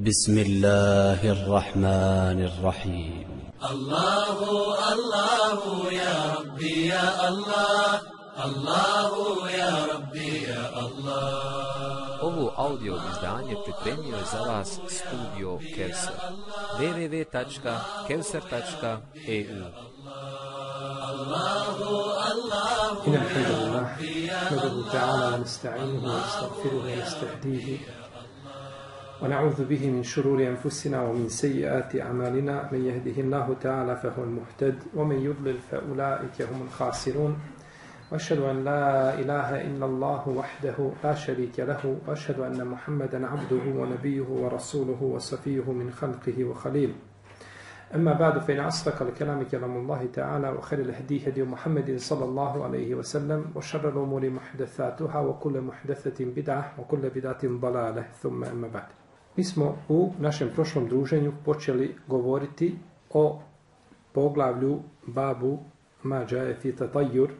بسم الله الرحمن الرحيم. الله الله يا ربي يا الله. الله يا ربي يا الله. Ovo audio izdanje pripremio je za vas studio Kevser. www.kevser.eu إن الحمد لله نحمده تعالى ونستعينه ونستغفره ونستهديه. ونعوذ به من شرور أنفسنا ومن سيئات أعمالنا. من يهده الله تعالى فهو المهتد ومن يضلل فأولئك هم الخاسرون. وأشهد أن لا إله إلا الله وحده لا شريك له وأشهد أن محمدا عبده ونبيه ورسوله وصفيه من خلقه وخليله أما بعد فإن أصدق الكلام كلام الله تعالى وخير الهدي هدي محمد صلى الله عليه وسلم وشر الأمور محدثاتها وكل محدثة بدعة وكل بدعة ضلالة. ثم أما بعد. Mi smo u našem prošlom druženju počeli govoriti o poglavlju babu mađaje fi tatajur,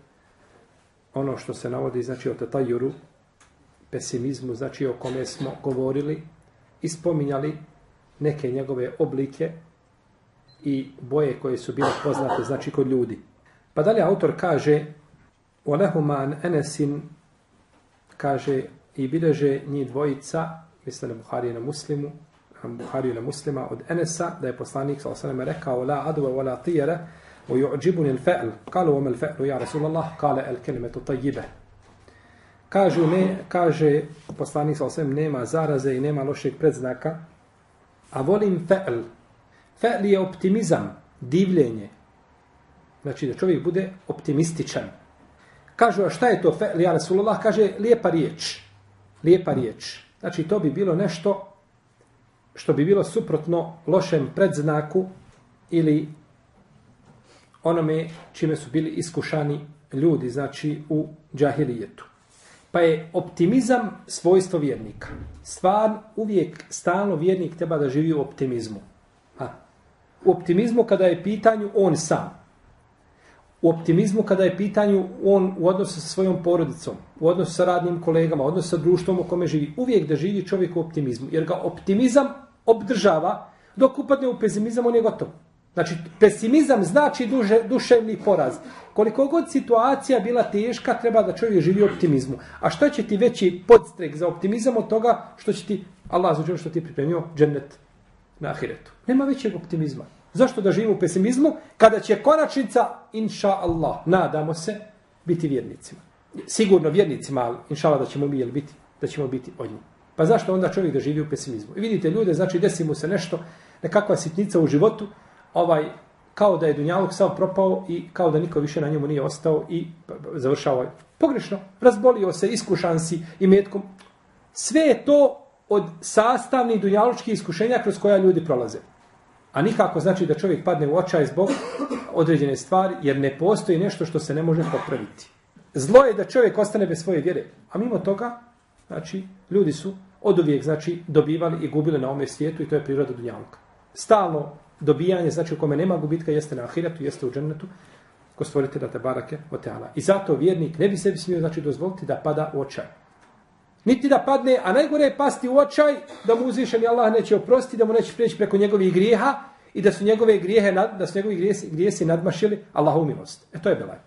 ono što se navodi znači o tatajuru, pesimizmu, znači o kome smo govorili i spominjali neke njegove oblike i boje koje su bile poznate, znači kod ljudi. Pa dalje autor kaže Olehuman Enesin kaže i bileže njih dvojica, misle na Buhari na muslimu, Buhari na muslima od Enesa, da je poslanik sa rekao la adwa wa la tijere u ju'đibuni l-fe'l. Kalu vam l-fe'lu, ja Rasulallah, kale el kelimetu tajjibe. Kažu ne, kaže poslanik sa nema zaraze i nema lošeg predznaka, a volim fe'l, Fe'l je optimizam, divljenje. Znači da čovjek bude optimističan. Kažu, a šta je to fe'l, ja Rasulullah, kaže, lijepa riječ. Lijepa riječ. Znači, to bi bilo nešto što bi bilo suprotno lošem predznaku ili onome čime su bili iskušani ljudi, znači u džahilijetu. Pa je optimizam svojstvo vjernika. Stvar, uvijek, stalno vjernik treba da živi u optimizmu. Ha. U optimizmu kada je pitanju on sam. U optimizmu kada je pitanju on u odnosu sa svojom porodicom, u odnosu sa radnim kolegama, u odnosu sa društvom u kome živi. Uvijek da živi čovjek u optimizmu. Jer ga optimizam obdržava dok upadne u pesimizam, on je gotov. Znači, pesimizam znači duže, duševni poraz. Koliko god situacija bila teška, treba da čovjek živi u optimizmu. A što će ti veći podstrek za optimizam od toga što će ti, Allah zađer što ti pripremio, džennet na ahiretu. Nema većeg optimizma. Zašto da živimo u pesimizmu? Kada će konačnica, inša Allah, nadamo se, biti vjernicima. Sigurno vjernicima, ali inša Allah da ćemo mi jel biti, da ćemo biti od njih. Pa zašto onda čovjek da živi u pesimizmu? I vidite ljude, znači desi mu se nešto, nekakva sitnica u životu, ovaj, kao da je Dunjalog sav propao i kao da niko više na njemu nije ostao i završao je Pogrešno, razbolio se, iskušan si i metkom. Sve je to od sastavnih dunjalučkih iskušenja kroz koja ljudi prolaze. A nikako znači da čovjek padne u očaj zbog određene stvari, jer ne postoji nešto što se ne može popraviti. Zlo je da čovjek ostane bez svoje vjere. A mimo toga, znači, ljudi su od uvijek, znači, dobivali i gubili na ome svijetu i to je priroda dunjaluka. Stalno dobijanje, znači, u kome nema gubitka, jeste na ahiretu, jeste u džennetu, ko stvorite da te barake o teala. I zato vjernik ne bi sebi smio, znači, dozvoliti da pada u očaj. Niti da padne, a najgore je pasti u očaj da mu uzvišeni Allah neće oprostiti, da mu neće prijeći preko njegovih grijeha i da su njegove grijehe, da su njegovi grijesi, grijesi nadmašili Allahu milost. E to je belaj.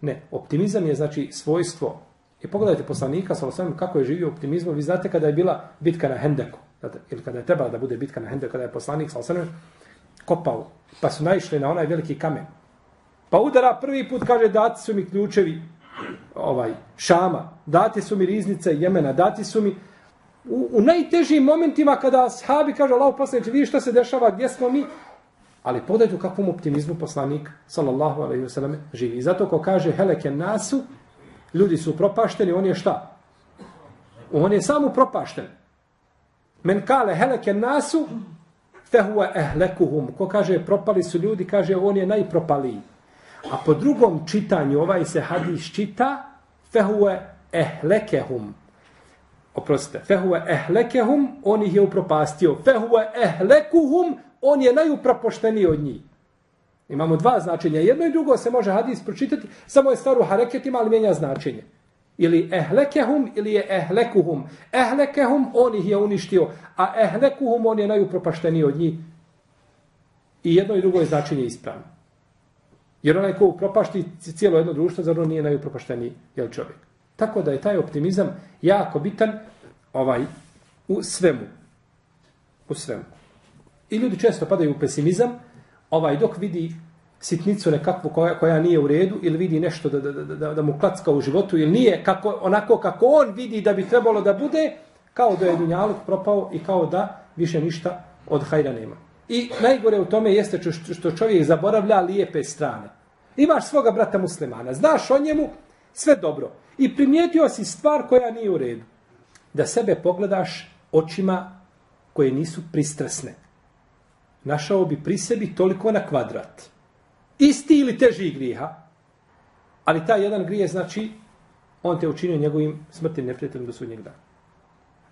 Ne, optimizam je znači svojstvo. I pogledajte poslanika, sa kako je živio optimizmom. Vi znate kada je bila bitka na Hendeku, ili kada je trebala da bude bitka na Hendeku, kada je poslanik, sa kopao, pa su naišli na onaj veliki kamen. Pa udara prvi put, kaže, dati su mi ključevi ovaj Šama, dati su mi riznice Jemena, dati su mi u, u najtežim momentima kada sahabi kaže Allahu poslaniče, vidi šta se dešava, gdje smo mi? Ali podajte u kakvom optimizmu poslanik sallallahu alejhi ve selleme živi. I zato ko kaže heleke nasu, ljudi su propašteni, on je šta? On je samo propašten. Men kale heleke nasu, fehuwa ehlekuhum. Ko kaže propali su ljudi, kaže on je najpropaliji. A po drugom čitanju ovaj se hadis čita fehuve ehlekehum. Oprostite, fehuve ehlekehum, on ih je upropastio. Fehuve ehlekuhum, on je najupropošteniji od njih. Imamo dva značenja. Jedno i drugo se može hadis pročitati, samo je stvar u hareketima, ali mijenja značenje. Ili ehlekehum ili je ehlekuhum. Ehlekehum on ih je uništio, a ehlekuhum on je najupropašteniji od njih. I jedno i drugo je značenje ispravno. Jer onaj ko upropašti cijelo jedno društvo, zar on nije najupropašteniji jel čovjek. Tako da je taj optimizam jako bitan ovaj u svemu. U svemu. I ljudi često padaju u pesimizam, ovaj dok vidi sitnicu nekakvu koja, koja nije u redu ili vidi nešto da, da, da, da, mu klacka u životu ili nije kako, onako kako on vidi da bi trebalo da bude, kao da je dunjaluk propao i kao da više ništa od hajra nema. I najgore u tome jeste što čovjek zaboravlja lijepe strane. Imaš svoga brata muslimana, znaš o njemu sve dobro i primijetio si stvar koja nije u redu. Da sebe pogledaš očima koje nisu pristrasne. Našao bi pri sebi toliko na kvadrat. Isti ili teži griha. Ali taj jedan grije znači on te učinio njegovim smrtnim neprijateljem do sudnjeg dana.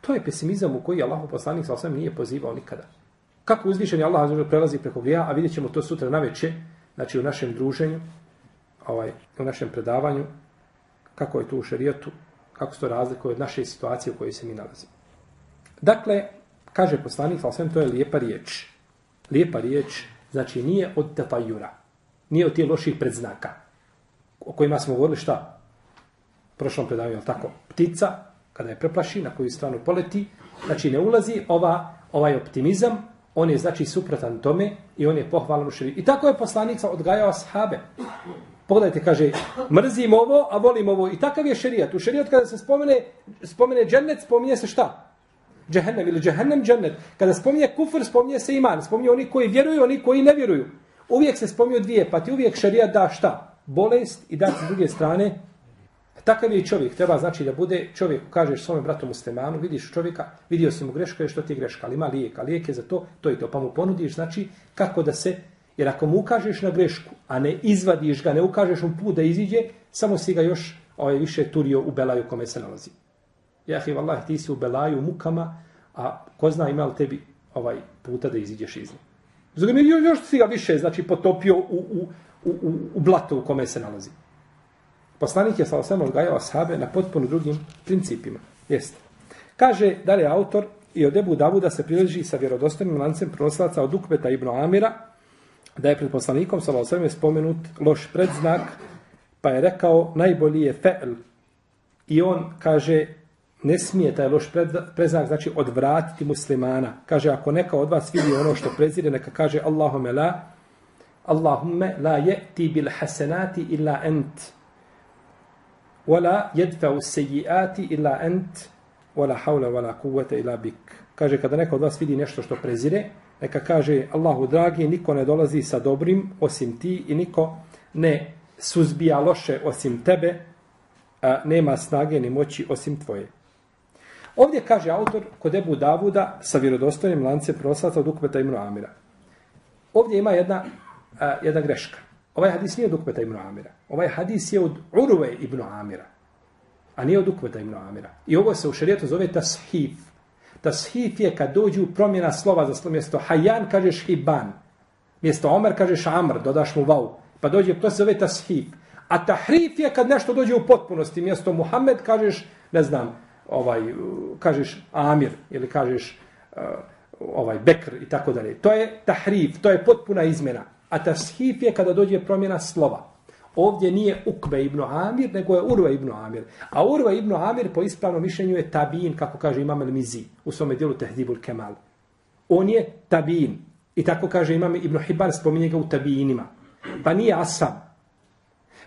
To je pesimizam u koji Allah poslanik sa osam nije pozivao nikada. Kako uzvišeni Allah azza prelazi preko grija, a vidjet ćemo to sutra naveče, znači u našem druženju, ovaj, u našem predavanju, kako je to u šerijatu, kako se to razlikuje od naše situacije u kojoj se mi nalazimo. Dakle, kaže poslanik, sa osam to je lijepa riječ. Lijepa riječ, znači nije od tefajura, nije od tih loših predznaka, o kojima smo govorili šta? Prošlom predavanju, tako? Ptica, kada je preplaši, na koju stranu poleti, znači ne ulazi ova, ovaj optimizam, on je znači suprotan tome i on je pohvalan u širiju. I tako je poslanica odgajao ashabe. Pogledajte, kaže, mrzim ovo, a volim ovo. I takav je šerijat. U šerijat kada se spomene, spomene džennet, spominje se šta? Džehennem ili džehennem džennet. Kada spominje kufr, spominje se iman. Spominje oni koji vjeruju, oni koji ne vjeruju. Uvijek se spominju dvije, pa ti uvijek šerijat da šta? Bolest i da s druge strane Takav je čovjek. Treba znači da bude čovjek, kažeš svome bratu muslimanu, vidiš čovjeka, vidio si mu grešku, je što ti je greška, ali ima lijek, a lijek je za to, to i to. Pa mu ponudiš, znači, kako da se, jer ako mu ukažeš na grešku, a ne izvadiš ga, ne ukažeš mu put da iziđe, samo si ga još ovaj, više turio u belaju kome se nalazi. Jahi, vallahi, ti si u belaju mukama, a ko zna ima li tebi ovaj puta da iziđeš iz nje. Zato mi još si ga više, znači, potopio u, u, u, u, u blato u kome se nalazi. Poslanik je sa osam odgajao ashabe na potpuno drugim principima. Jeste. Kaže, dalje autor, i od Ebu Davuda se prileži sa vjerodostojnim lancem prenosilaca od Ukbeta ibn Amira, da je pred poslanikom sa osam je spomenut loš predznak, pa je rekao, najbolji je fe'l. I on kaže, ne smije taj loš predznak, znači odvratiti muslimana. Kaže, ako neka od vas vidi ono što prezire, neka kaže, Allahume la, Allahumme la je ti bil hasenati illa ent wala yadfa'u sayyi'ati illa ant wala hawla wala quwwata illa bik kaže kada neko od vas vidi nešto što prezire neka kaže Allahu dragi niko ne dolazi sa dobrim osim ti i niko ne suzbija loše osim tebe a nema snage ni moći osim tvoje Ovdje kaže autor kod Ebu Davuda sa vjerodostojnim lancem proslata od Ukbeta ibn Amira. Ovdje ima jedna, a, jedna greška. Ovaj hadis nije od Ukveta ibn Amira. Ovaj hadis je od Urve ibn Amira. A nije od Ukveta ibn Amira. I ovo se u šarijetu zove tashif. Tashif je kad dođu promjena slova za slovo mjesto hajan, kažeš hiban. Mjesto omer, kažeš amr, dodaš mu vau. Pa dođe, to se zove tashif. A tahrif je kad nešto dođe u potpunosti. Mjesto Muhammed, kažeš, ne znam, ovaj, kažeš amir ili kažeš uh, ovaj bekr i tako dalje. To je tahrif, to je potpuna izmjena. A tashif je kada dođe promjena slova. Ovdje nije Ukbe ibn Amir, nego je Urva ibn Amir. A Urva ibn Amir po ispravnom mišljenju je tabin, kako kaže Imam el-Mizi u svome dijelu Tehdibul Kemal. On je tabin. I tako kaže Imam ibn Hibban, spominje ga u tabinima. Pa nije Asam.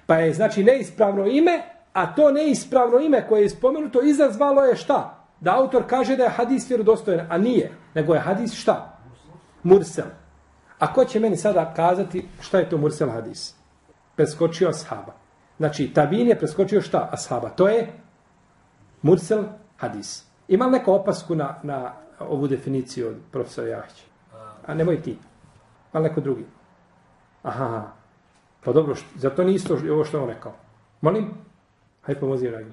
Pa je znači neispravno ime, a to neispravno ime koje je spomenuto izazvalo je šta? Da autor kaže da je hadis vjerodostojen, a nije. Nego je hadis šta? Mursel. A ko će meni sada kazati šta je to Mursel hadis? Preskočio ashaba. Znači, tabin je preskočio šta ashaba? To je Mursel hadis. Ima li neko opasku na, na ovu definiciju od profesora Jahića? A nemoj ti. Ima li neko drugi? Aha. Pa dobro, što, zato nije isto ovo što je on rekao. Molim? Hajde pomozi Rajno.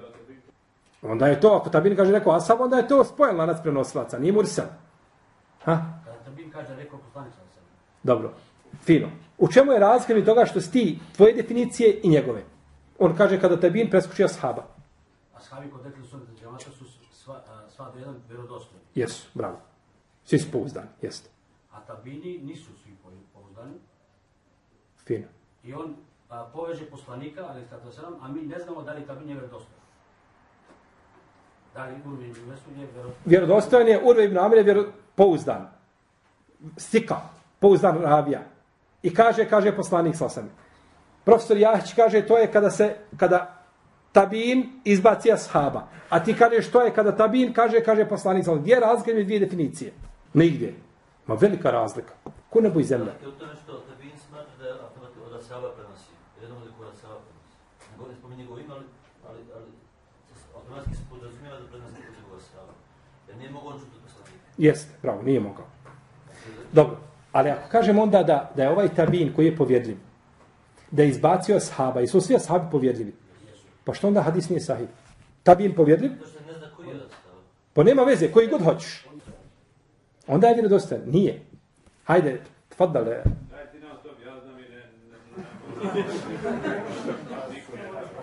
Onda je to, ako tabin kaže neko ashab, onda je to spojen lanac prenosilaca. Nije Mursel. Ha? Kada tabin kaže rekao poslanica. Dobro, fino. U čemu je razlika toga što si ti, tvoje definicije i njegove? On kaže kada tabin preskoči ashaba. ashabi kod Ekli Sunnata džemata su sva, sva do jedan vjerodostojni. Jesu, bravo. Svi su pouzdani, jeste. A tabini nisu svi po- pouzdani. Fino. I on a, poveže poslanika, ali stato sedam, a mi ne znamo da li tabin je vjerodostojan. Da li Urvi ibn Mesud je vjerodostojan. Vjerodostojan je Urve ibn Amir je vjero, pouzdan. Stika, pouzdan ravija. I kaže, kaže poslanik sasvim. Profesor Jahić kaže, to je kada se, kada tabin izbaci ashaba. A ti kažeš, to je kada tabin kaže, kaže poslanik sasvim. Gdje je razlika između dvije definicije? Nigdje. Ma velika razlika. Ko nebo i zemlja. Je u tome što Tabin smatra da je automatik od Asaba prenosi. Jedan od kod Asaba prenosi. Ne govorim spominje njegovo ime, ali, ali, ali automatski se podrazumijeva da prenosi njegov Asaba. Jer nije mogo on čuti od poslanika. Jeste, bravo, nije mogao. Dobro, ali ako kažem onda da, da je ovaj tabin koji je povjedljiv, da je izbacio ashaba i su svi ashabi povjedljivi, pa što onda hadis nije sahih? Tabin povjedljiv? Pa nema veze, koji god hoćeš. Onda je vjerodostojan. Nije. Hajde, tfadale.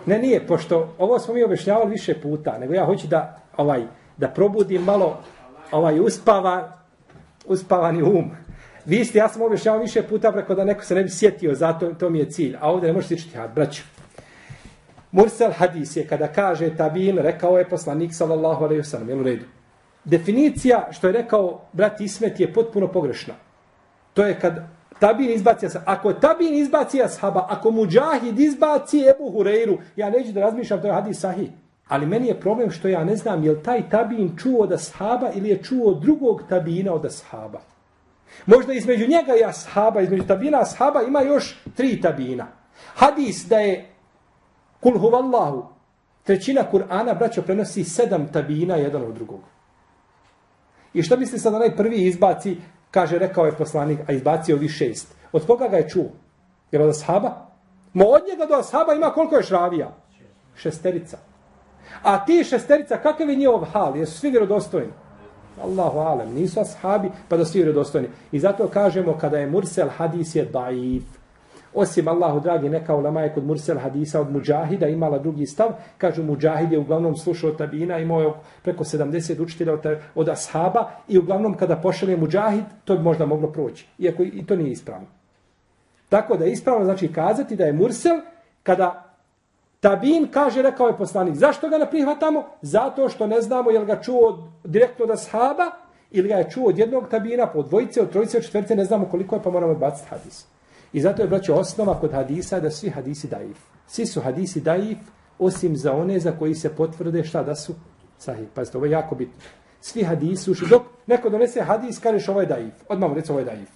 Ne, nije, pošto ovo smo mi objašnjavali više puta, nego ja hoću da ovaj da probudim malo ovaj uspava, uspavani um. Vi ste, ja sam objašnjavao više puta preko da neko se ne bi sjetio, zato to mi je cilj. A ovdje ne možete ići had, braću. Mursal hadis je kada kaže tabin, rekao je poslanik sallallahu alaihi wasallam, jel u redu? Definicija što je rekao brat Ismet je potpuno pogrešna. To je kad tabin izbaci ashaba. Ako tabin izbaci ashaba, ako muđahid izbaci Ebu Hureyru, ja neću da razmišljam, to je hadis sahih. Ali meni je problem što ja ne znam je li taj tabin čuo od ashaba ili je čuo drugog tabina od ashaba. Možda između njega i ashaba, između tabina ashaba ima još tri tabina. Hadis da je kul huvallahu, trećina Kur'ana, braćo, prenosi sedam tabina jedan od drugog. I što misli sad onaj prvi izbaci, kaže, rekao je poslanik, a izbacio vi šest. Od koga ga je čuo? Jer od ashaba? Mo od njega do ashaba ima koliko je šravija? Šesterica. A ti šesterica, kakav je njihov hal? Jesu svi vjerodostojni? Allahu alem, nisu ashabi, pa da svi redostojni. I zato kažemo, kada je mursel hadis je daif. Osim Allahu dragi, neka ulema je kod mursel hadisa od muđahida imala drugi stav. Kažu, muđahid je uglavnom slušao tabina, imao je preko 70 učitelja od, od ashaba i uglavnom kada pošalje muđahid, to bi možda moglo proći. Iako i to nije ispravno. Tako da je ispravno znači kazati da je mursel kada Tabin kaže, rekao je poslanik, zašto ga ne prihvatamo? Zato što ne znamo je li ga čuo od, direktno od ashaba ili ga je čuo od jednog tabina, pa po dvojice, od trojice, od četvrte, ne znamo koliko je, pa moramo baciti hadis. I zato je, braćo, osnova kod hadisa da svi hadisi daif. Svi su hadisi daif, osim za one za koji se potvrde šta da su sahih. Pazite, ovo je jako bitno. Svi hadisi, uši, dok neko donese hadis, kažeš ovo je daif. Odmah mu reći ovo je daif.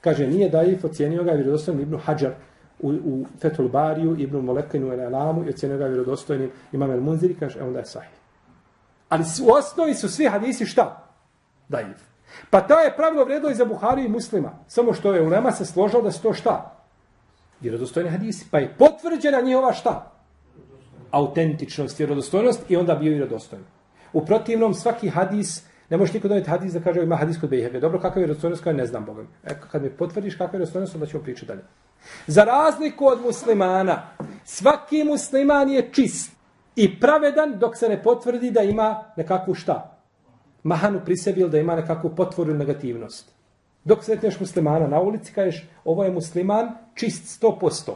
Kaže, nije daif, ocijenio ga vjerodostojno Ibnu Hajar u, u Fethul Bariju, Ibnu Molekinu i Alamu i ocjenio ga vjerodostojnim Imam El Munziri, kaže, e, onda je sahih. Ali u osnovi su svi hadisi šta? Daif. Pa to je pravilo vredilo i za Buhari i muslima. Samo što je ulema se složila da su to šta? Vjerodostojni hadisi. Pa je potvrđena njihova šta? Autentičnost, vjerodostojnost i onda bio vjerodostojan. U protivnom svaki hadis, ne možeš niko donijeti hadis da kaže ima hadis kod Bejhege. Dobro, kakav je vjerodostojnost, kao ne znam Bogom. E, kad mi potvrdiš kakav je vjerodostojnost, onda ćemo pričati dalje. Za razliku od muslimana, svaki musliman je čist i pravedan dok se ne potvrdi da ima nekakvu šta? Mahanu pri sebi ili da ima nekakvu potvoru negativnost. Dok sretneš muslimana na ulici, kažeš ovo je musliman čist 100%.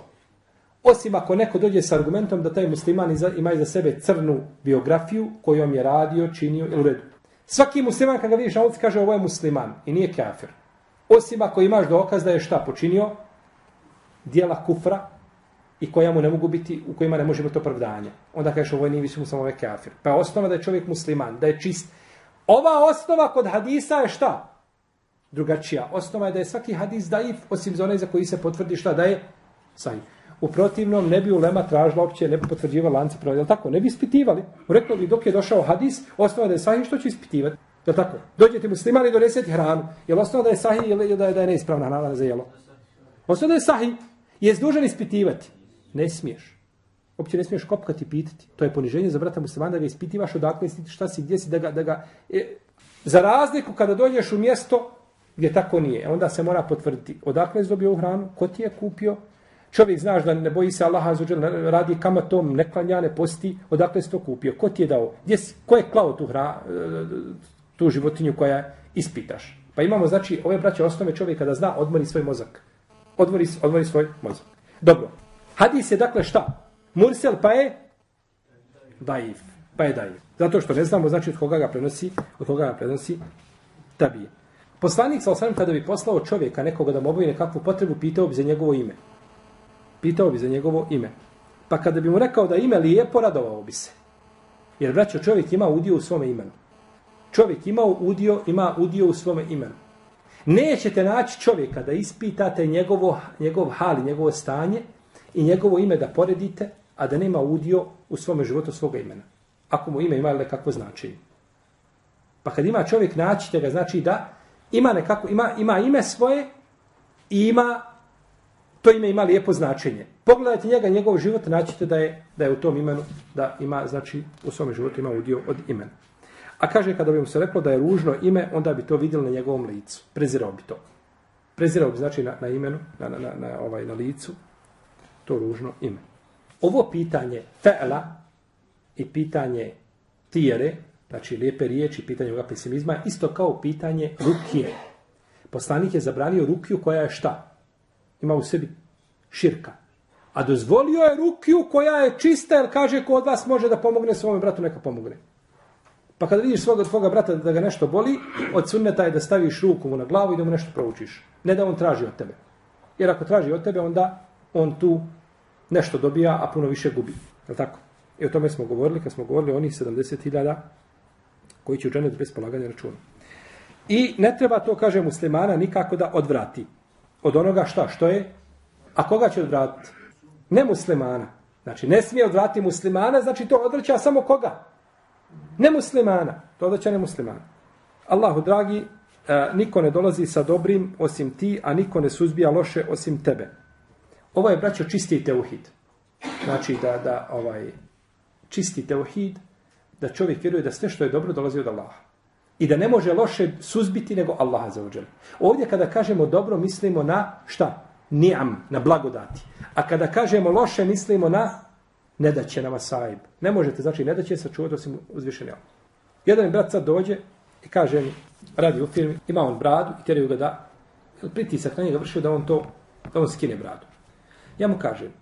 Osim ako neko dođe s argumentom da taj musliman iza, ima iza sebe crnu biografiju kojom je radio, činio ili u redu. Svaki musliman kada ga vidiš na ulici kaže ovo je musliman i nije kafir. Osim ako imaš dokaz da je šta počinio, dijela kufra i koja mu ne mogu biti, u kojima ne može biti opravdanje. Onda kažeš ovo nije više samo ovaj kafir. Pa je osnova da je čovjek musliman, da je čist. Ova osnova kod hadisa je šta? Drugačija. Osnova je da je svaki hadis daif, osim za onaj za koji se potvrdi šta da je sahih. U protivnom ne bi ulema tražila opće, ne bi potvrđivala lance prava, je tako? Ne bi ispitivali. Rekao bi dok je došao hadis, osnova da je sahih, što će ispitivati? Je tako? Dođete muslimani i donesete hranu. Je li osnova da je sahih ili da je, da je neispravna hrana za jelo? Osnova da je sahih. Jes dužan ispitivati? Ne smiješ. Uopće ne smiješ kopkati i pitati. To je poniženje za brata muslimana da ga ispitivaš odakle si, šta si, gdje si, da ga... Da ga e, za razliku kada dođeš u mjesto gdje tako nije, e, onda se mora potvrditi odakle si dobio hranu, ko ti je kupio, Čovjek znaš da ne boji se Allaha azuđel, radi kamatom, ne klanja, ne posti, odakle si to kupio, ko ti je dao, gdje si, ko je klao tu, hra, e, tu životinju koja ispitaš. Pa imamo, znači, ove braće osnove čovjeka da zna, odmori svoj mozak. Odvori, odvori svoj mozak. Dobro. Hadis je dakle šta? Mursel pa je daif. Pa je daif. Zato što ne znamo, znači, od koga ga prenosi, od koga ga prenosi tabije. Poslanik sa osam kada bi poslao čovjeka nekoga da mu obavi nekakvu potrebu, pitao bi za njegovo ime. Pitao bi za njegovo ime. Pa kada bi mu rekao da ime lijepo, radovao bi se. Jer braćo, čovjek ima udio u svome imenu. Čovjek ima udio, ima udio u svome imenu. Nećete naći čovjeka da ispitate njegovo, njegov hal njegovo stanje i njegovo ime da poredite, a da nema udio u svome životu svoga imena. Ako mu ime ima ili kakvo značenje. Pa kad ima čovjek naći ga, znači da ima nekako, ima, ima ime svoje i ima, to ime ima lijepo značenje. Pogledajte njega, njegov život, naćite da je, da je u tom imenu, da ima, znači, u svom životu ima udio od imena. A kaže, kada bi mu se reklo da je ružno ime, onda bi to vidjeli na njegovom licu. Prezirao bi to. Prezirao bi, znači, na, na imenu, na, na, na, na, ovaj, na licu, to ružno ime. Ovo pitanje fe'la i pitanje tijere, znači lijepe riječi, pitanje ovoga pesimizma, isto kao pitanje rukije. Poslanik je zabranio rukiju koja je šta? Ima u sebi širka. A dozvolio je rukiju koja je čista, jer kaže ko od vas može da pomogne svome bratu, neka pomogne. Pa kada vidiš svoga tvoga brata da ga nešto boli, od sunneta je da staviš ruku mu na glavu i da mu nešto proučiš. Ne da on traži od tebe. Jer ako traži od tebe, onda on tu nešto dobija, a puno više gubi. Je tako? I o tome smo govorili, kad smo govorili o onih 70.000 koji će učeniti bez polaganja računa. I ne treba to, kaže muslimana, nikako da odvrati. Od onoga šta? Što je? A koga će odvratiti? Ne muslimana. Znači, ne smije odvrati muslimana, znači to odvraća samo koga? Ne muslimana. To odvraća ne muslimana. Allahu dragi, e, niko ne dolazi sa dobrim osim ti, a niko ne suzbija loše osim tebe. Ovo je, braćo, čisti teuhid. Znači, da, da ovaj, čisti teuhid, da čovjek vjeruje da sve što je dobro dolazi od Allaha. I da ne može loše suzbiti nego Allaha za uđel. Ovdje kada kažemo dobro, mislimo na šta? Ni'am, na blagodati. A kada kažemo loše, mislimo na ne da će nama sajib. Ne možete, znači ne da će sačuvati osim uzvišeni Allah. Jedan brat sad dođe i kaže mi, radi u firmi, ima on bradu i teraju ga da, pritisak na njega vršio da on to, da on skine bradu. Ja mu kažem,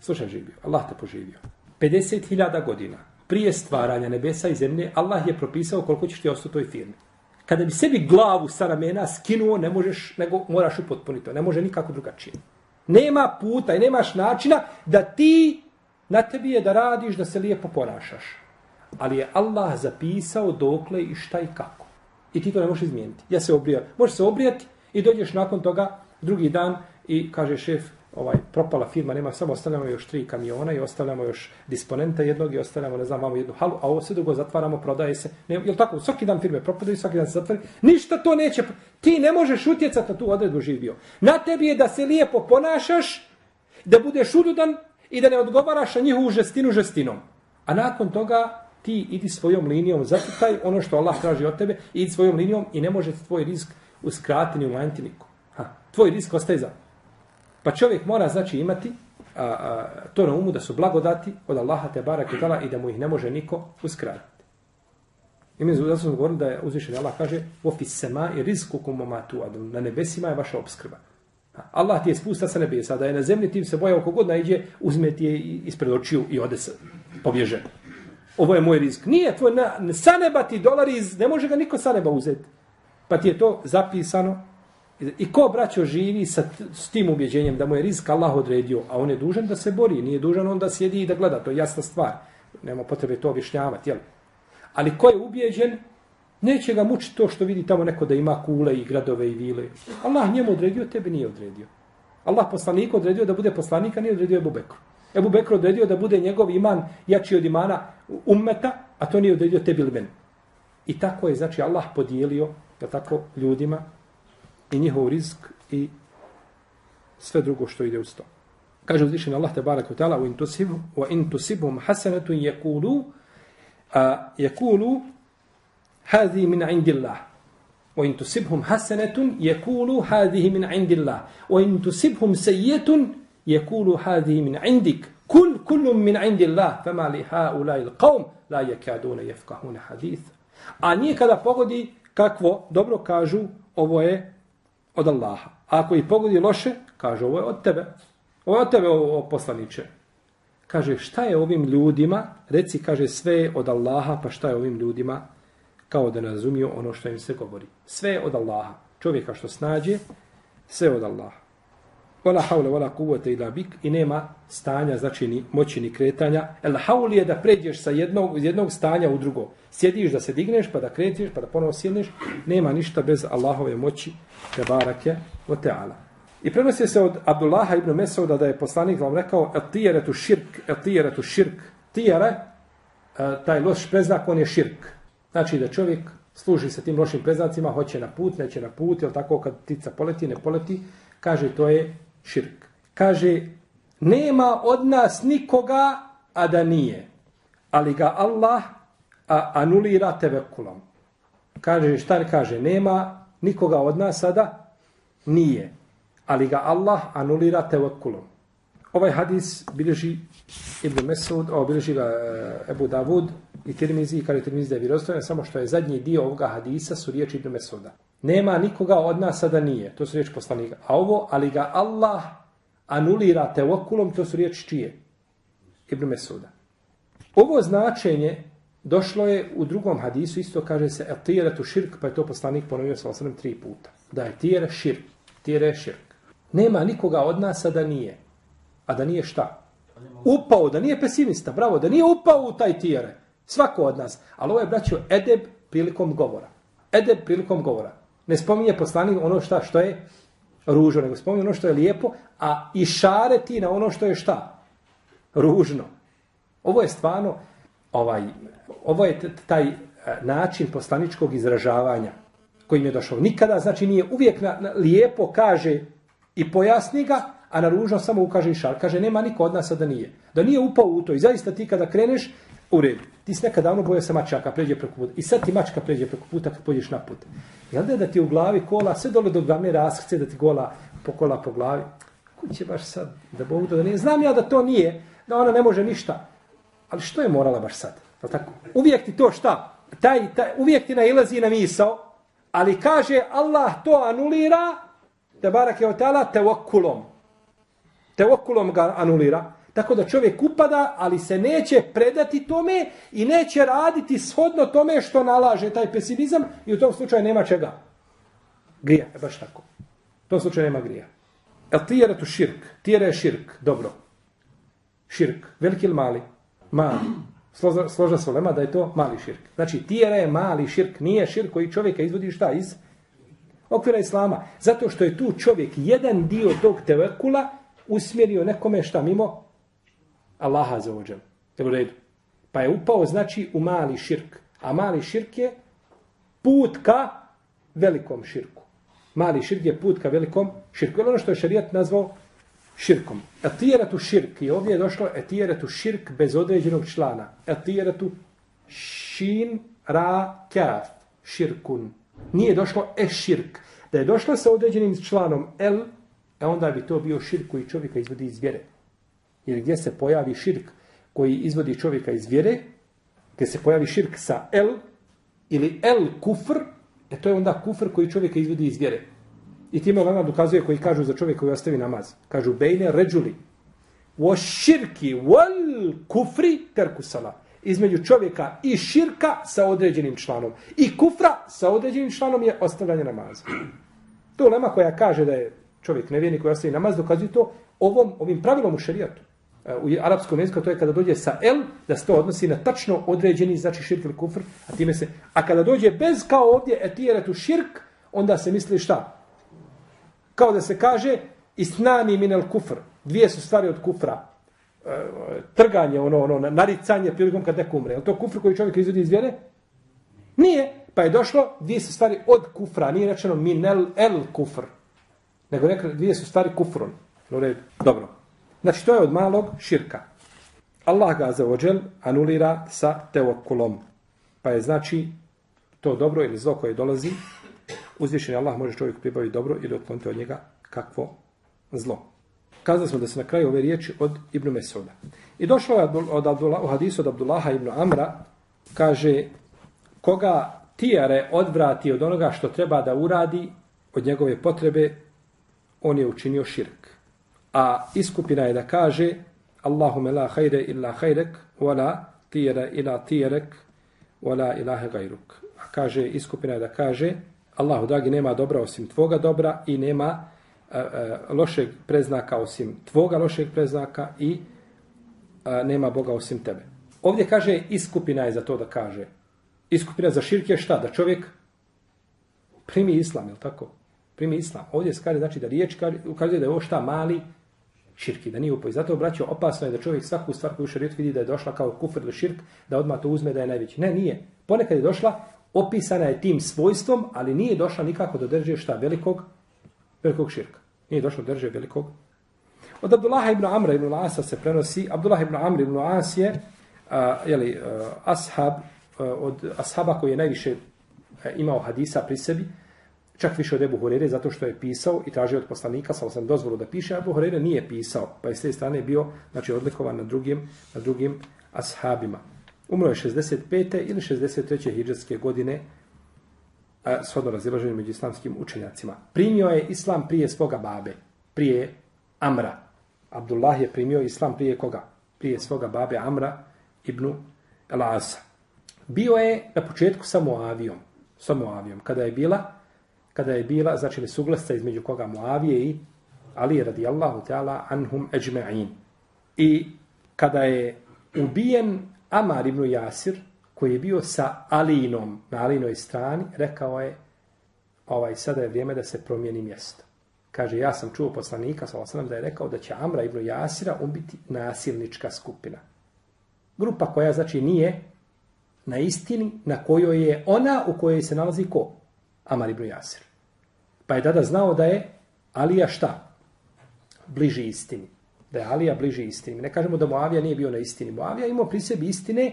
slušaj živio, Allah te poživio. 50.000 godina prije stvaranja nebesa i zemlje, Allah je propisao koliko ćeš ti ostati u toj firmi. Kada bi sebi glavu sa ramena skinuo, ne možeš, nego moraš upotpuniti to. Ne može nikako drugačije. Nema puta i nemaš načina da ti, na tebi je da radiš, da se lijepo ponašaš. Ali je Allah zapisao dokle i šta i kako. I ti to ne možeš izmijeniti. Ja se obrijam. Možeš se obrijati i dođeš nakon toga drugi dan i kaže šef, ovaj propala firma, nema samo ostavljamo još tri kamiona i ostavljamo još disponenta jednog i ostavljamo, ne znam, imamo jednu halu, a ovo sve dugo zatvaramo, prodaje se. Ne, jel tako? Svaki dan firme propadaju, svaki dan se zatvori. Ništa to neće. Ti ne možeš utjecati na tu odredbu živio. Na tebi je da se lijepo ponašaš, da budeš ududan i da ne odgovaraš na njihovu žestinu žestinom. A nakon toga ti idi svojom linijom, zacrtaj ono što Allah traži od tebe, idi svojom linijom i ne može tvoj rizik uskratiti ni umanjiti niko. Ha, tvoj rizik ostaje za. Pa čovjek mora znači imati a, a, to na umu da su blagodati od Allaha te barak i dala i da mu ih ne može niko uskratiti. I mi zato smo govorili da je uzvišen Allah kaže ofi sema i rizku kumomatu adu. Na nebesima je vaša obskrba. Allah ti je spusta sa nebesa, da je na zemlji tim se boja oko god najđe, uzme ti je ispred očiju i ode se, pobježe. Ovo je moj rizik. Nije tvoj, na, sa neba ti dolar iz, ne može ga niko sa neba uzeti. Pa ti je to zapisano I ko, braćo, živi sa s tim ubjeđenjem da mu je rizik Allah odredio, a on je dužan da se bori, nije dužan on da sjedi i da gleda, to je jasna stvar. Nema potrebe to objašnjavati, jel? Ali ko je ubjeđen, neće ga mučiti to što vidi tamo neko da ima kule i gradove i vile. Allah njemu odredio, tebe nije odredio. Allah poslaniku odredio da bude poslanika, nije odredio Ebu Bekru. Ebu Bekru odredio da bude njegov iman jači od imana ummeta, a to nije odredio tebi ili meni. I tako je, znači, Allah podijelio, da tako, ljudima, i njihov rizk i sve drugo što ide uz to. Kaže uzvišen Allah te barak ta'ala u in wa hasanatun yaqulu a yaqulu hadhi min indillah wa in tusibhum hasanatun yaqulu hadhihi min indillah wa in tusibhum sayyatun يقول هذه من عندك كل كل من عند الله فما لهؤلاء القوم لا يكادون يفقهون حديث A nije kada pogodi kakvo, dobro kažu, ovo je od Allaha. A ako ih pogodi loše, kaže ovo je od tebe. Ovo je od tebe, ovo, ovo poslaniče. Kaže, šta je ovim ljudima? Reci, kaže, sve je od Allaha, pa šta je ovim ljudima? Kao da ne razumiju ono što im se govori. Sve je od Allaha. Čovjeka što snađe, sve je od Allaha. Wala haule wala kuvvete ila bik i nema stanja, znači ni moći ni kretanja. El haul je da pređeš sa jednog, iz jednog stanja u drugo. Sjediš da se digneš, pa da kretiš, pa da ponovo sjedneš. Nema ništa bez Allahove moći, te barake, o teala. I prenosi se od Abdullaha ibn Mesauda da je poslanik vam rekao el tijeretu širk, el tijeretu širk. Tijere, eh, taj loš preznak, on je širk. Znači da čovjek služi sa tim lošim preznacima, hoće na put, neće na put, jel tako kad tica poleti, ne poleti, kaže to je širk. Kaže, nema od nas nikoga, a da nije. Ali ga Allah a, anulira tevekulom. Kaže, šta kaže? Nema nikoga od nas sada? Nije. Ali ga Allah anulira tevekulom. Ovaj hadis bilježi Ibn Mesud, o, bilježi ga e, Ebu Davud i Tirmizi, i kaže Tirmizi da je vjerostojan, samo što je zadnji dio ovoga hadisa su riječi Ibn Mesuda. Nema nikoga od nas sada nije. To su riječi poslanika. A ovo, ali ga Allah anulira tevokulom, to su riječi čije? Ibn Mesuda. Ovo značenje došlo je u drugom hadisu, isto kaže se etijere tu širk, pa je to poslanik ponovio sa osrem tri puta. Da je tijere širk, tijere širk. Nema nikoga od nas sada nije. A da nije šta? Upao, da nije pesimista, bravo, da nije upao u taj tijere. Svako od nas. Ali ovo je, braćo, edeb prilikom govora. Edeb prilikom govora. Ne spominje poslanik ono šta što je ružno, nego spominje ono što je lijepo, a i šareti na ono što je šta? Ružno. Ovo je stvarno, ovaj, ovo je taj e, način poslaničkog izražavanja kojim je došao. Nikada, znači, nije uvijek na, na, lijepo kaže i pojasni ga, a na ružno samo ukaže i šar. Kaže, nema niko od nas da nije. Da nije upao u to. I zaista ti kada kreneš, u redu. Ti si nekad davno bojao se mačaka, pređe preko puta. I sad ti mačka pređe preko puta kad pođeš na put. Jel da je da ti u glavi kola, sve dole do glavne raskrce, da ti gola po kola po glavi? Kud će baš sad, da Bog da nije? Znam ja da to nije, da ona ne može ništa. Ali što je morala baš sad? Pa tako? Uvijek ti to šta? Taj, taj, uvijek ti nailazi na misao, ali kaže Allah to anulira, te barak je od tala, te okulom. Ga anulira. Tako da čovjek upada, ali se neće predati tome i neće raditi shodno tome što nalaže taj pesimizam i u tom slučaju nema čega. Grija, je baš tako. U tom slučaju nema grija. El tijera tu širk. Tijera je širk. Dobro. Širk. Veliki ili mali? Mali. Složa, složa se lema da je to mali širk. Znači, tijera je mali širk. Nije širk koji čovjeka izvodi šta iz okvira islama. Zato što je tu čovjek jedan dio tog tevekula usmjerio nekome šta mimo Allaha za ođel. Jel redu? Pa je upao, znači, u mali širk. A mali širk je put ka velikom širku. Mali širk je put ka velikom širku. Ono što je šarijat nazvao širkom. Etijeratu širk. I ovdje je došlo etijeratu širk bez određenog člana. Etijeratu šin ra kaf. Širkun. Nije došlo e širk. Da je došlo sa određenim članom el, e onda bi to bio širk koji čovjeka izvodi iz vjere Jer gdje se pojavi širk koji izvodi čovjeka iz vjere, gdje se pojavi širk sa el ili el kufr, e to je onda kufr koji čovjeka izvodi iz vjere. I time Lama dokazuje koji kažu za čovjeka koji ostavi namaz. Kažu bejne ređuli. Wa širki wal kufri terku sala. Između čovjeka i širka sa određenim članom. I kufra sa određenim članom je ostavljanje namaza. To Lema koja kaže da je čovjek nevjernik koji ostavi namaz, dokazuje to ovom, ovim pravilom u šerijatu e, u arapskom jeziku, to je kada dođe sa el, da se to odnosi na tačno određeni, znači širk ili kufr, a time se, a kada dođe bez kao ovdje etijeretu širk, onda se misli šta? Kao da se kaže isnani minel kufr, dvije su stvari od kufra, e, trganje, ono, ono, naricanje prilikom kad neko umre. Je to kufr koji čovjek izvodi iz vjere? Nije. Pa je došlo dvije su stvari od kufra, nije rečeno minel el kufr, nego rekli dvije su stvari kufrun. Dobro. Znači, to je od malog širka. Allah ga za ođel anulira sa teokulom. Pa je znači to dobro ili zlo koje dolazi, uzvišen Allah može čovjek pribaviti dobro ili otkloniti od njega kakvo zlo. Kazali smo da se na kraju ove riječi od Ibn Mesuda. I došlo je od Abdullah, u hadisu od Abdullaha ibn Amra, kaže, koga tijare odvrati od onoga što treba da uradi od njegove potrebe, on je učinio širk. A iskupina je da kaže, Allahume la hajre illa hajrek, wala tijera ila tijerek, wala ilahe gajruk. A kaže, iskupina je da kaže, Allahu dragi, nema dobra osim tvoga dobra i nema e, e, lošeg preznaka osim tvoga lošeg preznaka i e, nema Boga osim tebe. Ovdje kaže iskupina je za to da kaže. Iskupina za širk je šta? Da čovjek primi islam, je tako? Primi islam. Ovdje se kaže znači da riječ ukazuje da je ovo šta mali širki, da nije upoj. Zato, braćo, opasno je da čovjek svaku stvar koju šarijet vidi da je došla kao kufr ili širk, da odmah to uzme da je najveći. Ne, nije. Ponekad je došla, opisana je tim svojstvom, ali nije došla nikako do drže šta velikog, velikog širka. Nije došla do drže velikog. Od Abdullah ibn Amra ibn Asa se prenosi, Abdullah ibn Amr ibn As je, a, jeli, a, ashab, a, od ashaba koji je najviše uh, imao hadisa pri sebi, čak više od Ebu Hurere, zato što je pisao i tražio od poslanika, sa sam dozvolu da piše, a Ebu Hurere nije pisao, pa je s te strane bio znači, odlikovan na drugim, na drugim ashabima. Umro je 65. ili 63. hijđarske godine, a, shodno razilaženje među islamskim učenjacima. Primio je islam prije svoga babe, prije Amra. Abdullah je primio islam prije koga? Prije svoga babe Amra ibn Al-Asa. Bio je na početku sa Moavijom. Sa Moavijom. Kada je bila kada je bila, znači nesuglasca između koga Muavije i Ali radijallahu ta'ala anhum ajma'in. I kada je ubijen Amar ibn Jasir, koji je bio sa Alinom na Alinoj strani, rekao je, ovaj, sada je vrijeme da se promijeni mjesto. Kaže, ja sam čuo poslanika, sa da je rekao da će Amra ibn Jasira ubiti nasilnička skupina. Grupa koja, znači, nije na istini na kojoj je ona u kojoj se nalazi ko? Amar ibn Jasir. Pa je tada znao da je Alija šta? Bliži istini. Da je Alija bliži istini. Ne kažemo da Moavija nije bio na istini. Moavija imao pri sebi istine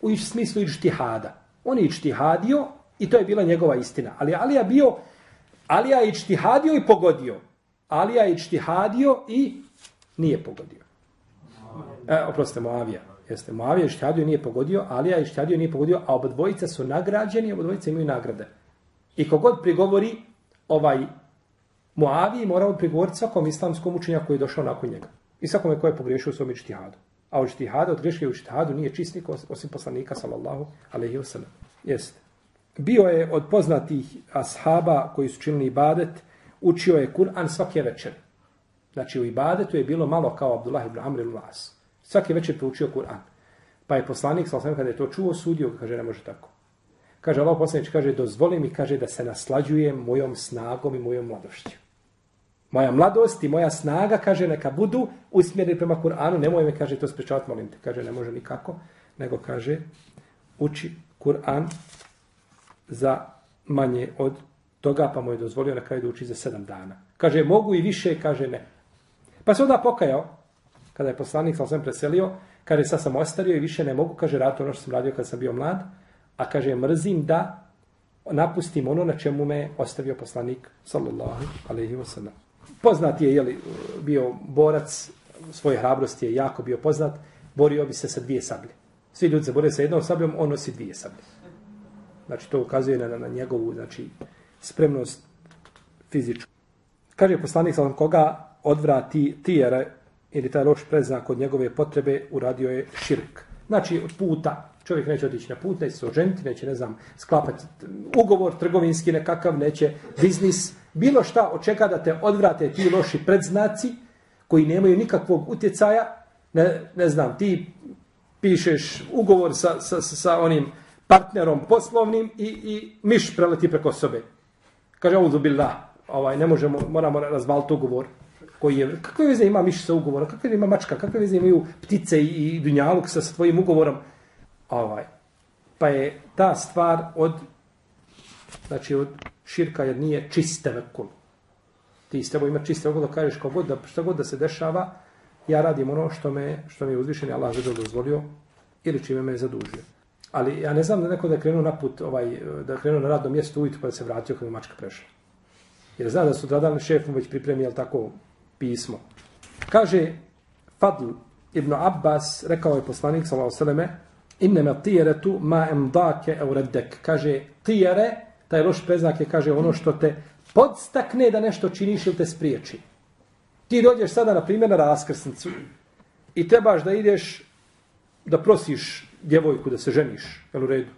u smislu ičtihada. On je ičtihadio i to je bila njegova istina. Ali Alija bio, Alija je ičtihadio i pogodio. Alija je ičtihadio i nije pogodio. E, oprostite, Moavija. Jeste, Moavija je ičtihadio i nije pogodio, Alija je ičtihadio i nije pogodio, a obodvojica su nagrađeni, obodvojica imaju nagrade. I kogod prigovori ovaj Muavi morao prigovoriti svakom islamskom učenjaku koji je došao nakon njega. I svakome koji je pogriješio u svom ištihadu. A od ištihada, od greške u ištihadu nije čistnik osim poslanika, sallallahu alaihi wa sallam. Jeste. Bio je od poznatih ashaba koji su činili ibadet, učio je Kur'an svake večeri. Znači u ibadetu je bilo malo kao Abdullah ibn Amr ibn Las. Svake večer proučio Kur'an. Pa je poslanik, sallallahu kada je to čuo, sudio, kaže, ne može tako. Kaže Allah poslanič, kaže, dozvoli mi, kaže, da se naslađujem mojom snagom i mojom mladošću. Moja mladost i moja snaga, kaže, neka budu usmjereni prema Kur'anu, nemoj me, kaže, to sprečavati, molim te. Kaže, ne može nikako, nego, kaže, uči Kur'an za manje od toga, pa mu je dozvolio na kraju da uči za sedam dana. Kaže, mogu i više, kaže, ne. Pa se onda pokajao, kada je poslanik, sam sam preselio, kaže, sad sam ostario i više ne mogu, kaže, raditi ono što sam radio kad sam bio mlad, a kaže mrzim da napustim ono na čemu me ostavio poslanik sallallahu alejhi ve sellem. Poznat je jeli, bio borac svoje hrabrosti je jako bio poznat, borio bi se sa dvije sablje. Svi ljudi se bore sa jednom sabljom, on nosi dvije sablje. Znači to ukazuje na, na njegovu znači spremnost fizičku. Kaže poslanik sallam, koga odvrati tijera ili taj loš preznak od njegove potrebe uradio je širk. Znači puta Čovjek neće otići na put, neće se oženiti, neće, ne znam, sklapati ugovor trgovinski nekakav, neće biznis, bilo šta od čega da te odvrate ti loši predznaci koji nemaju nikakvog utjecaja, ne, ne znam, ti pišeš ugovor sa, sa, sa onim partnerom poslovnim i, i miš preleti preko sobe. Kaže, ovo zubila, ovaj, ne možemo, moramo razvaliti ugovor koji je, kakve veze ima miš sa ugovorom, kakve ima mačka, kakve veze imaju ptice i, i dunjaluk sa svojim ugovorom, ovaj. Pa je ta stvar od znači od širka jer nije čiste vekul. Ti s tebom ima čiste vekul da kažeš kao god da, šta god da se dešava, ja radim ono što me, što mi je uzvišen Allah za dozvolio ili čime me je zadužio. Ali ja ne znam da neko da krenu na put, ovaj, da krenu na radno mjesto ujutro pa da se vratio kada je mačka prešla. Jer znam da su dan šef mu već pripremili tako pismo. Kaže Fadl ibn Abbas, rekao je poslanik s.a.v. Innema tijeretu ma emdake eureddek. Kaže, tijere, taj loš preznak je, kaže, ono što te podstakne da nešto činiš ili te spriječi. Ti dođeš sada, na primjer, na raskrsnicu i trebaš da ideš da prosiš djevojku da se ženiš, jel u redu?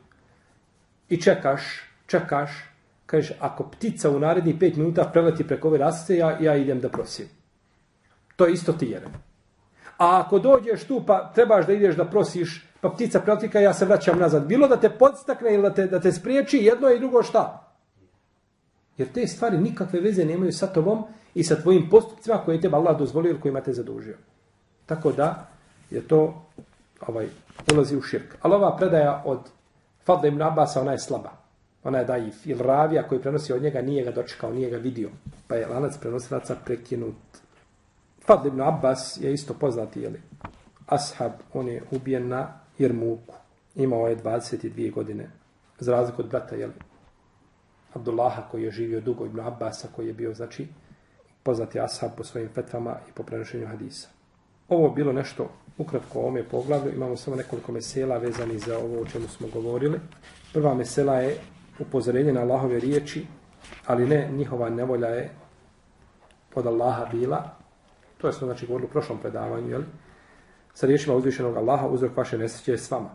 I čekaš, čekaš, kažeš, ako ptica u narednih pet minuta preleti preko ove rastice, ja, ja idem da prosim. To je isto tijere. A ako dođeš tu pa trebaš da ideš da prosiš, pa ptica preletika, ja se vraćam nazad. Bilo da te podstakne ili da te, da te spriječi, jedno i drugo šta? Jer te stvari nikakve veze nemaju sa tobom i sa tvojim postupcima koje je teba Allah dozvolio ili kojima te zadužio. Tako da je to ovaj ulazi u širk. Ali ova predaja od Fadla ibn Abasa, ona je slaba. Ona je daif. Ili ravija koji prenosi od njega nije ga dočekao, nije ga vidio. Pa je lanac prenosilaca prekinut. Fadl ibn Abbas je isto poznati, jeli? Ashab, on je ubijen na Jermuku. Imao ovaj je 22 godine. Za razliku od brata, jel, Abdullaha koji je živio dugo, ibn Abbasa koji je bio, znači, poznati ashab po svojim fetvama i po prenošenju hadisa. Ovo je bilo nešto ukratko o ovome poglavlju. Imamo samo nekoliko mesela vezani za ovo o čemu smo govorili. Prva mesela je upozorenje na Allahove riječi, ali ne, njihova nevolja je od Allaha bila. To je smo znači govorili u prošlom predavanju, jel? Sa riječima uzvišenog Allaha uzrok vaše nesreće je s vama.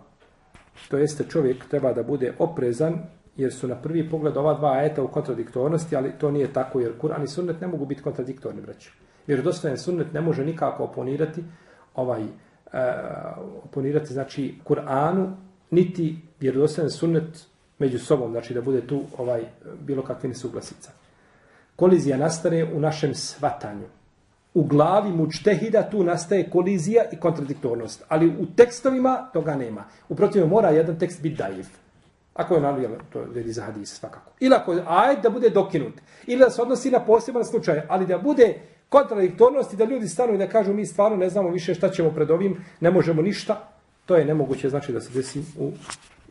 To jeste čovjek treba da bude oprezan jer su na prvi pogled ova dva ajeta u kontradiktornosti, ali to nije tako, jer Kur'an i sunnet ne mogu biti kontradiktorni, braću. Jer dostojan sunnet ne može nikako oponirati ovaj, uh, oponirati, znači, Kur'anu, niti vjerodostojan sunnet među sobom, znači da bude tu ovaj bilo kakve nesuglasica. Kolizija nastane u našem svatanju. U glavi mučtehida tu nastaje kolizija i kontradiktornost, ali u tekstovima toga nema. U protivnom mora jedan tekst biti dajiv. Ako je nalijel, to je za hadis svakako. Ili ako je da bude dokinut. Ili da se odnosi na poseban slučaj, ali da bude kontradiktornost i da ljudi stanu i da kažu mi stvarno ne znamo više šta ćemo pred ovim, ne možemo ništa, to je nemoguće znači da se desi u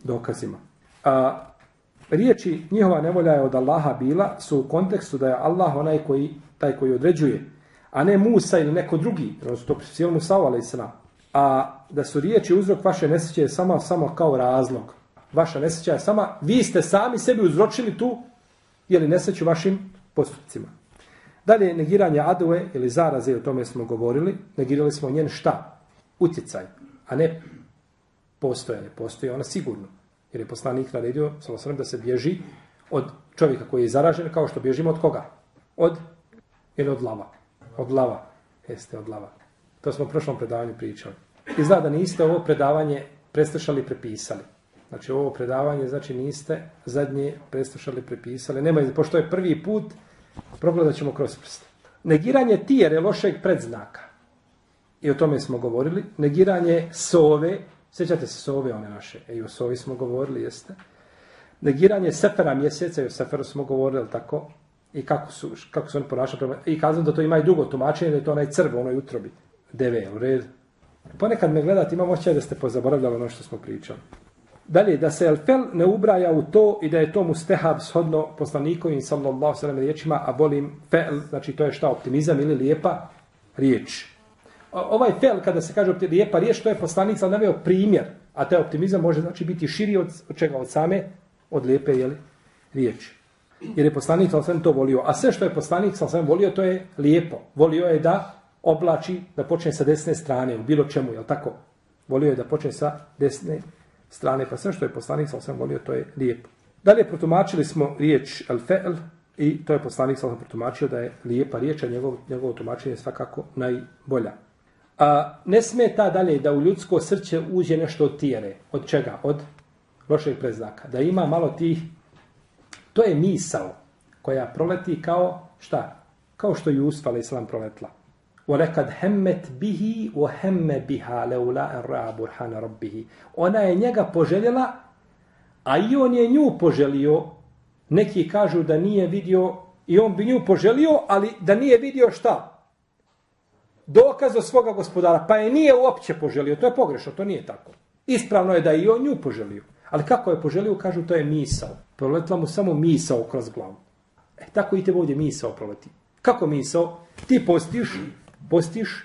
dokazima. A, riječi njihova nevolja je od Allaha bila su u kontekstu da je Allah onaj koji, taj koji određuje, a ne Musa ili neko drugi, ono su to pripisivali Musa, ali a da su riječi uzrok vaše nesreće samo, samo kao razlog vaša nesreća je sama, vi ste sami sebi uzročili tu, jeli nesreću vašim postupcima. Dalje, negiranje adove ili zaraze, o tome smo govorili, negirali smo njen šta? Utjecaj, a ne postojanje. Postoje ona sigurno. Jer je poslanik naredio, samo sam da se bježi od čovjeka koji je zaražen, kao što bježimo od koga? Od, ili od lava. Od lava. Jeste, od lava. To smo u prošlom predavanju pričali. Izgleda da niste ovo predavanje preslušali i prepisali. Znači ovo predavanje, znači niste zadnje preslušali, prepisali. Nema, pošto je prvi put, progledat ćemo kroz prste. Negiranje tijere lošeg predznaka. I o tome smo govorili. Negiranje sove. Sjećate se sove one naše. E, i o sovi smo govorili, jeste. Negiranje sefera mjeseca. I o seferu smo govorili, tako. I kako su, kako su oni ponašali. I kazam da to ima i dugo tumačenje, da je to onaj crv, onoj utrobi. Deve, u redu. Ponekad me gledate, imam očaj da ste pozaboravljali ono što smo pričali. Dalje, da se elfel ne ubraja u to i da je to mustehab shodno poslanikovim sallallahu sallam riječima, a volim fel, znači to je šta, optimizam ili lijepa riječ. Ovaj fel, kada se kaže lijepa riječ, to je poslanik sallam naveo primjer, a taj optimizam može znači biti širi od, od čega, od same, od lijepe jeli, riječi. Jer je poslanik sallam to volio. A sve što je poslanik sallam volio, to je lijepo. Volio je da oblači, da počne sa desne strane, u bilo čemu, je tako? Volio je da počne sa desne strane, pa sve što je poslanik sa volio, to je lijepo. Dalje protumačili smo riječ al-fe'l i to je poslanik sa protumačio da je lijepa riječ, a njegov, njegovo tumačenje je svakako najbolja. A, ne smeta dalje da u ljudsko srće uđe nešto od tijere. Od čega? Od lošeg preznaka. Da ima malo tih... To je misao koja proleti kao šta? Kao što Jusuf, ali islam, proletla. وَلَكَدْ هَمَّتْ بِهِ وَهَمَّ بِهَا لَوْلَا أَنْ رَعَ بُرْحَانَ رَبِّهِ Ona je njega poželjela, a i on je nju poželio. Neki kažu da nije vidio, i on bi nju poželio, ali da nije vidio šta? Dokaz od svoga gospodara. Pa je nije uopće poželio. To je pogrešno, to nije tako. Ispravno je da i on nju poželio. Ali kako je poželio, kažu, to je misao. Proletla mu samo misao kroz glavu. E, tako i te ovdje misao proleti. Kako misao? Ti postiš, postiš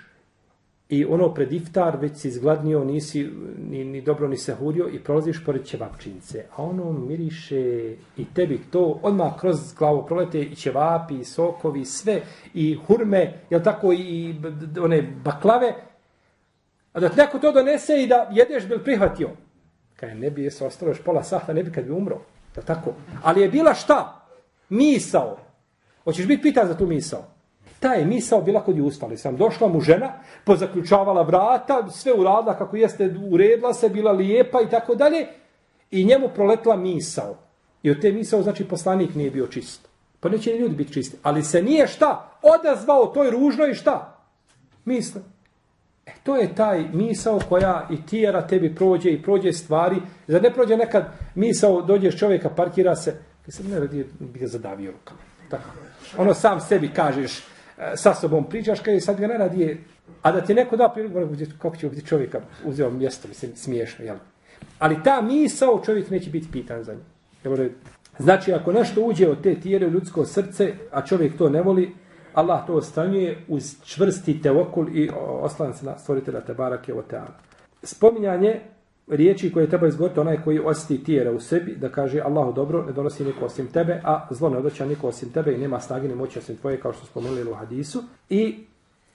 i ono pred iftar već si izgladnio, nisi ni, ni dobro ni se hurio i prolaziš pored ćevapčinice. A ono, ono miriše i tebi to odmah kroz glavu prolete i ćevapi, i sokovi, sve, i hurme, jel tako, i one baklave. A da ti neko to donese i da jedeš bil prihvatio. Kaj ne bi se ostalo još pola sata, ne bi kad bi umro. Da tako? Ali je bila šta? Misao. Hoćeš biti pitan za tu misao? Ta je misao bila kod Jusufa, ali sam došla mu žena, pozaključavala vrata, sve uradila kako jeste, uredila se, bila lijepa i tako dalje, i njemu proletla misao. I od te misao, znači, poslanik nije bio čist. Pa neće ni ljudi biti čisti. Ali se nije šta? Odazvao toj ružnoj šta? Misao. E, to je taj misao koja i tijera tebi prođe i prođe stvari. Zar ne prođe nekad misao, dođeš čovjeka, parkira se, kaj sam ne radi, bi ga zadavio rukama. Tako. Ono sam sebi kažeš, e, sa sobom pričaš, kada sad ga ne radi, a da ti neko da priliku, kako će biti čovjeka uzeo mjesto, mislim, smiješno, jel? Ali ta misao čovjek neće biti pitan za nje. Znači, ako nešto uđe od te tijere u ljudsko srce, a čovjek to ne voli, Allah to ostanjuje uz čvrsti teokul i oslan se na stvoritela Tebarake Oteana. Spominjanje riječi koje treba izgovoriti onaj koji osjeti tijera u sebi, da kaže Allahu dobro ne donosi niko osim tebe, a zlo ne odnoća niko osim tebe i nema snage ni moći osim tvoje, kao što spomenuli u hadisu. I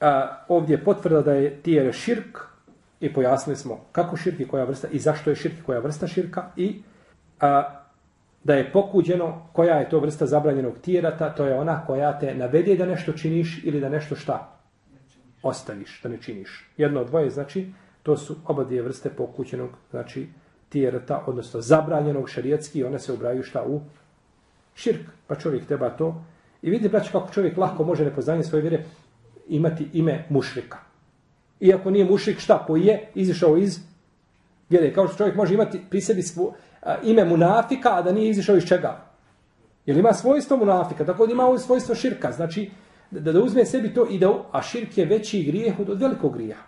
a, ovdje potvrda da je tijere širk i pojasnili smo kako širk i koja vrsta i zašto je širk i koja vrsta širka i a, da je pokuđeno koja je to vrsta zabranjenog tijerata, to je ona koja te navede da nešto činiš ili da nešto šta ostaviš, da ne činiš. Jedno od dvoje znači To su oba dvije vrste pokućenog, znači tijerata, odnosno zabranjenog šarijetski, one se ubraju šta u širk. Pa čovjek treba to. I vidite, braći, kako čovjek lahko može nepoznanje svoje vjere imati ime mušrika. Iako nije mušrik, šta, koji je izišao iz vjere. Kao što čovjek može imati pri sebi svo, ime munafika, a da nije izišao iz čega? Jer ima svojstvo munafika, tako da ima svojstvo širka. Znači, da, da uzme sebi to i da, a širk je veći grijeh od, od velikog grijeha.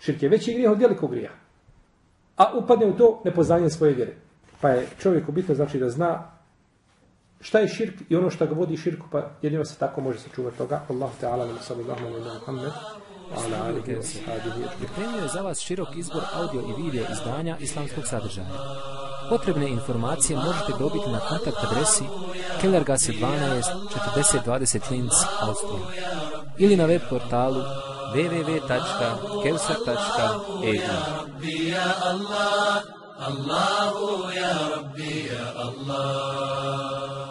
Širk je veći grijeh od velikog grija. A upadne u to nepoznanje svoje vjere. Pa je čovjeku bitno znači da zna šta je širk i ono što ga vodi širku, pa jedino se tako može sačuvati toga. Allah ta'ala, nama sallallahu Allahuma, nama Muhammed, ala alihi wa sahabihi. Pripremio je za vas širok izbor audio i video izdanja islamskog sadržaja. Potrebne informacije možete dobiti na kontakt adresi Kellergasse 12 4020 Linz, Austrija ili na web portalu www.kelser.eu Allahu ya Rabbi ya Allah.